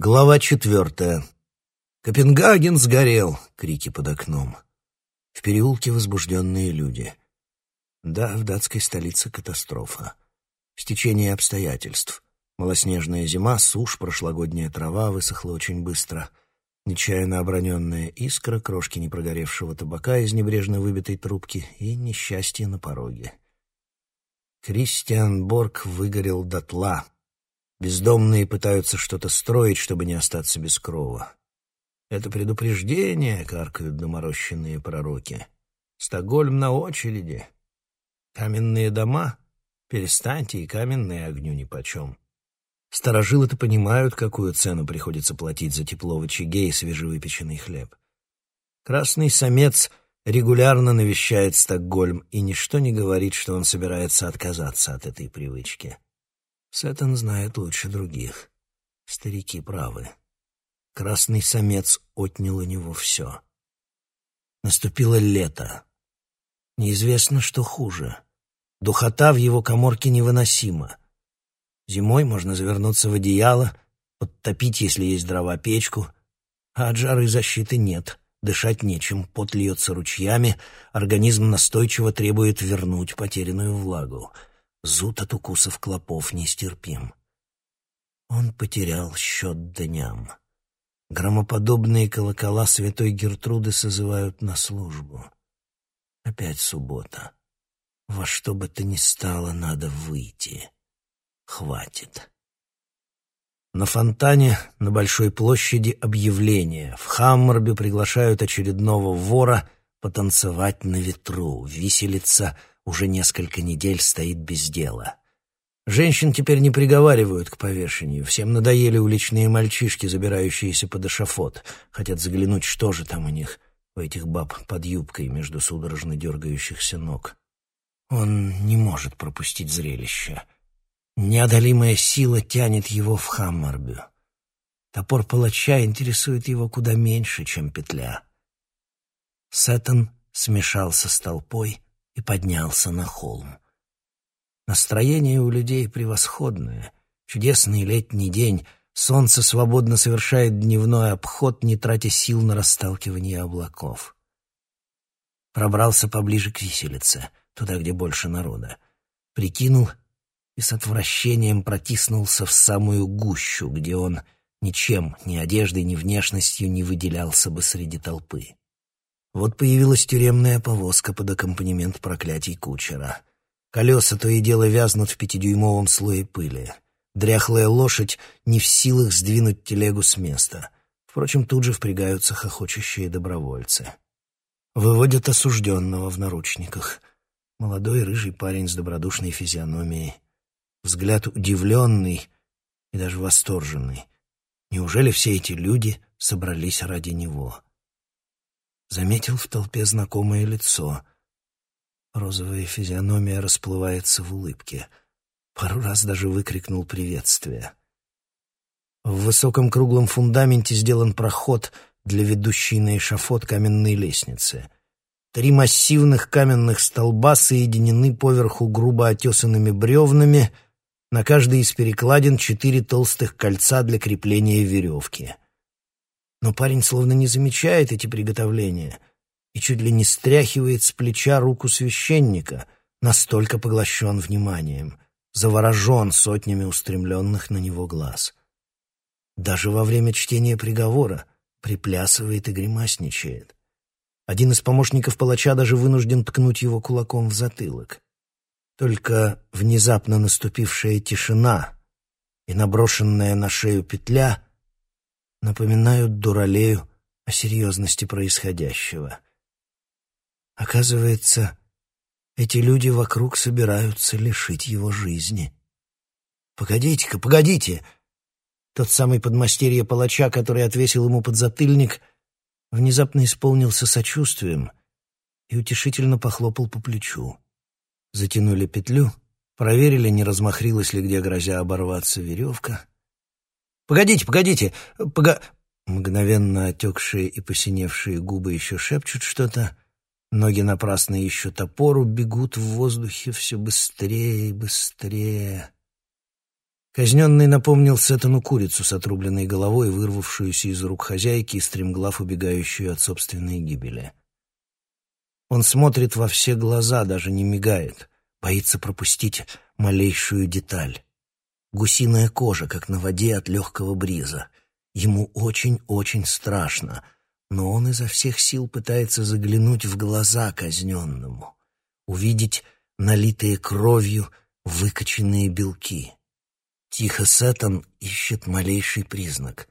Глава четвертая. «Копенгаген сгорел!» — крики под окном. В переулке возбужденные люди. Да, в датской столице катастрофа. Стечение обстоятельств. Малоснежная зима, сушь, прошлогодняя трава высохла очень быстро. Нечаянно оброненная искра, крошки непрогоревшего табака из небрежно выбитой трубки и несчастье на пороге. Кристиан Борг выгорел дотла, Бездомные пытаются что-то строить, чтобы не остаться без крова. Это предупреждение, каркают доморощенные пророки. Стокгольм на очереди. Каменные дома? Перестаньте, и каменные огню нипочем. Старожилы-то понимают, какую цену приходится платить за тепло в очаге и свежевыпеченный хлеб. Красный самец регулярно навещает Стокгольм, и ничто не говорит, что он собирается отказаться от этой привычки. Сеттон знает лучше других. Старики правы. Красный самец отнял у него все. Наступило лето. Неизвестно, что хуже. Духота в его коморке невыносима. Зимой можно завернуться в одеяло, подтопить, если есть дрова, печку, а от жары защиты нет. Дышать нечем, пот льется ручьями, организм настойчиво требует вернуть потерянную влагу — Зуд от укусов клопов нестерпим. Он потерял счет дням. Громоподобные колокола святой Гертруды созывают на службу. Опять суббота. Во что бы то ни стало, надо выйти. Хватит. На фонтане на Большой площади объявление. В Хаммарбе приглашают очередного вора потанцевать на ветру, виселица уже несколько недель стоит без дела. Женщин теперь не приговаривают к повешению. Всем надоели уличные мальчишки, забирающиеся под эшафот. Хотят заглянуть, что же там у них, у этих баб под юбкой между судорожно дергающихся ног. Он не может пропустить зрелище. Неодолимая сила тянет его в Хаммарбю. Топор палача интересует его куда меньше, чем петля. Сеттон смешался с толпой — и поднялся на холм. Настроение у людей превосходное. Чудесный летний день, солнце свободно совершает дневной обход, не тратя сил на расталкивание облаков. Пробрался поближе к виселице, туда, где больше народа. Прикинул и с отвращением протиснулся в самую гущу, где он ничем, ни одеждой, ни внешностью не выделялся бы среди толпы. Вот появилась тюремная повозка под аккомпанемент проклятий кучера. Колеса то и дело вязнут в пятидюймовом слое пыли. Дряхлая лошадь не в силах сдвинуть телегу с места. Впрочем, тут же впрягаются хохочущие добровольцы. Выводят осужденного в наручниках. Молодой рыжий парень с добродушной физиономией. Взгляд удивленный и даже восторженный. Неужели все эти люди собрались ради него? Заметил в толпе знакомое лицо. Розовая физиономия расплывается в улыбке. Пару раз даже выкрикнул приветствие. В высоком круглом фундаменте сделан проход для ведущей на эшафот каменной лестницы. Три массивных каменных столба соединены поверху грубо отесанными бревнами, на каждой из перекладин четыре толстых кольца для крепления веревки — но парень словно не замечает эти приготовления и чуть ли не стряхивает с плеча руку священника, настолько поглощен вниманием, заворожен сотнями устремленных на него глаз. Даже во время чтения приговора приплясывает и гримасничает. Один из помощников палача даже вынужден ткнуть его кулаком в затылок. Только внезапно наступившая тишина и наброшенная на шею петля — напоминают дуралею о серьезности происходящего. Оказывается, эти люди вокруг собираются лишить его жизни. «Погодите-ка, погодите!» Тот самый подмастерье палача, который отвесил ему подзатыльник, внезапно исполнился сочувствием и утешительно похлопал по плечу. Затянули петлю, проверили, не размахрилась ли где, грозя оборваться веревка — Погодите, погодите, пога...» Мгновенно отекшие и посиневшие губы еще шепчут что-то. Ноги напрасно ищут опору, бегут в воздухе все быстрее и быстрее. Казненный напомнил Сеттону курицу с отрубленной головой, вырвавшуюся из рук хозяйки и стремглав убегающую от собственной гибели. Он смотрит во все глаза, даже не мигает, боится пропустить малейшую деталь. Гусиная кожа, как на воде от легкого бриза. Ему очень-очень страшно, но он изо всех сил пытается заглянуть в глаза казненному, увидеть налитые кровью выкоченные белки. Тихо Сеттон ищет малейший признак,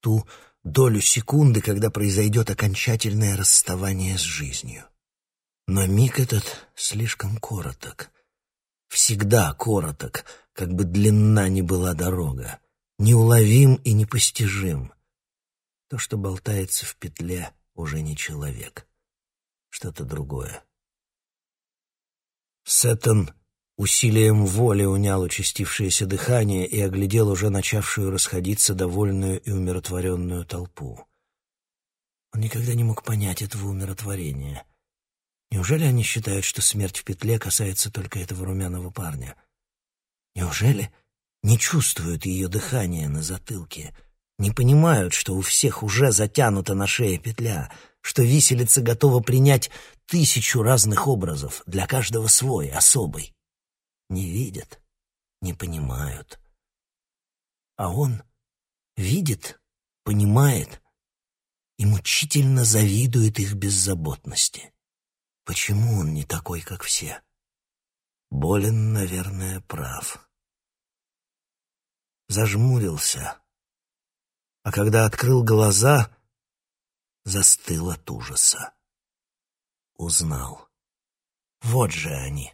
ту долю секунды, когда произойдет окончательное расставание с жизнью. Но миг этот слишком короток. Всегда короток, как бы длинна ни была дорога. Неуловим и непостижим. То, что болтается в петле, уже не человек. Что-то другое. Сеттон усилием воли унял участившееся дыхание и оглядел уже начавшую расходиться довольную и умиротворенную толпу. Он никогда не мог понять этого умиротворения — Неужели они считают, что смерть в петле касается только этого румяного парня? Неужели не чувствуют ее дыхания на затылке? Не понимают, что у всех уже затянута на шее петля, что виселица готова принять тысячу разных образов, для каждого свой, особый? Не видят, не понимают. А он видит, понимает и мучительно завидует их беззаботности. Почему он не такой, как все? Болен, наверное, прав. Зажмурился, а когда открыл глаза, застыл от ужаса. Узнал. Вот же они.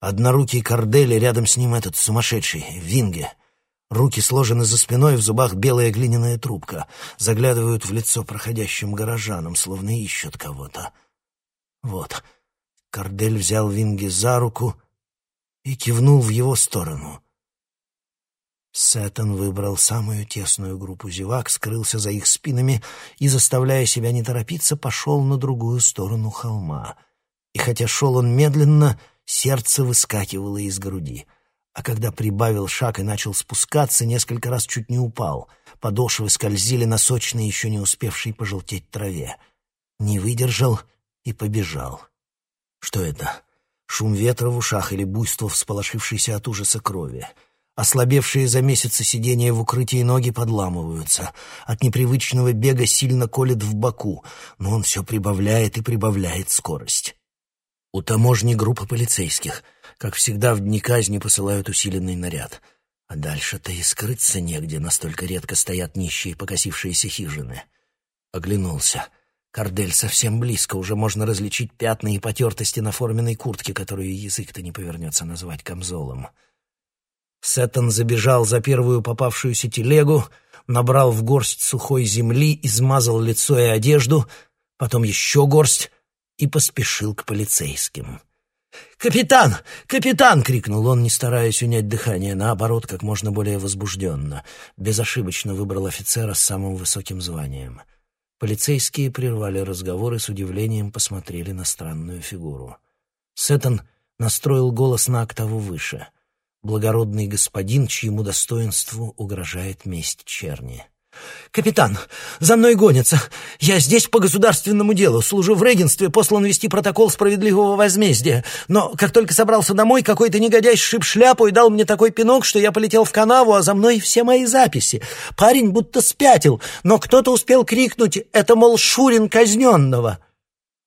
Однорукий Кордели, рядом с ним этот сумасшедший, Винге. Руки сложены за спиной, в зубах белая глиняная трубка. Заглядывают в лицо проходящим горожанам, словно ищут кого-то. Вот. Кордель взял Винги за руку и кивнул в его сторону. Сеттон выбрал самую тесную группу зевак, скрылся за их спинами и, заставляя себя не торопиться, пошел на другую сторону холма. И хотя шел он медленно, сердце выскакивало из груди. А когда прибавил шаг и начал спускаться, несколько раз чуть не упал. Подошвы скользили на сочной, еще не успевшей пожелтеть траве. Не выдержал — и побежал. Что это? Шум ветра в ушах или буйство всполошившейся от ужаса крови? Ослабевшие за месяцы сидения в укрытии ноги подламываются. От непривычного бега сильно колет в боку, но он все прибавляет и прибавляет скорость. У таможни группа полицейских. Как всегда, в дни казни посылают усиленный наряд. А дальше-то и скрыться негде, настолько редко стоят нищие покосившиеся хижины. Оглянулся. Кардель совсем близко, уже можно различить пятна и потертости на форменной куртке, которую язык-то не повернется назвать камзолом. Сеттон забежал за первую попавшуюся телегу, набрал в горсть сухой земли, измазал лицо и одежду, потом еще горсть и поспешил к полицейским. «Капитан! Капитан!» — крикнул он, не стараясь унять дыхание, наоборот, как можно более возбужденно. Безошибочно выбрал офицера с самым высоким званием — Полицейские прервали разговор и с удивлением посмотрели на странную фигуру. Сеттон настроил голос на октаву выше. Благородный господин, чьему достоинству угрожает месть черни. «Капитан, за мной гонятся. Я здесь по государственному делу, служу в регенстве, послан вести протокол справедливого возмездия. Но как только собрался домой, какой-то негодяй сшиб шляпу и дал мне такой пинок, что я полетел в канаву, а за мной все мои записи. Парень будто спятил, но кто-то успел крикнуть «Это, мол, Шурин казненного!»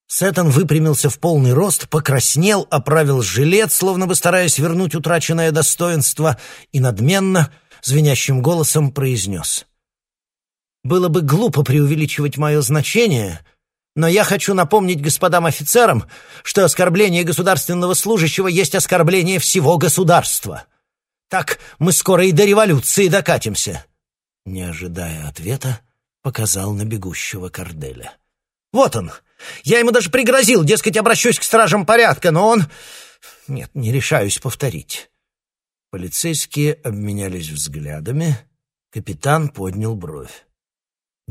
Сеттон выпрямился в полный рост, покраснел, оправил жилет, словно бы стараясь вернуть утраченное достоинство, и надменно, звенящим голосом произнес — было бы глупо преувеличивать мое значение, но я хочу напомнить господам офицерам, что оскорбление государственного служащего есть оскорбление всего государства. Так мы скоро и до революции докатимся». Не ожидая ответа, показал на бегущего Корделя. «Вот он! Я ему даже пригрозил, дескать, обращусь к стражам порядка, но он... Нет, не решаюсь повторить». Полицейские обменялись взглядами. Капитан поднял бровь.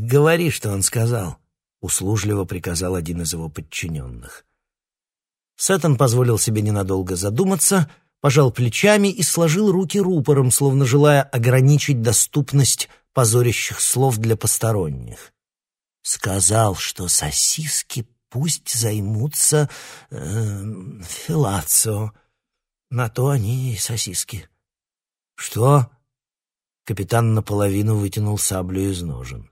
«Говори, что он сказал», — услужливо приказал один из его подчиненных. Сеттон позволил себе ненадолго задуматься, пожал плечами и сложил руки рупором, словно желая ограничить доступность позорящих слов для посторонних. Сказал, что сосиски пусть займутся э, филацио. На то они и сосиски. Что? Капитан наполовину вытянул саблю из ножен.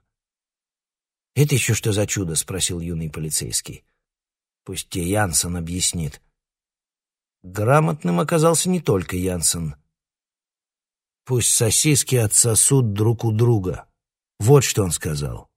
«Это еще что за чудо?» — спросил юный полицейский. «Пусть тебе Янсен объяснит». Грамотным оказался не только Янсен. «Пусть сосиски отсосут друг у друга». Вот что он сказал.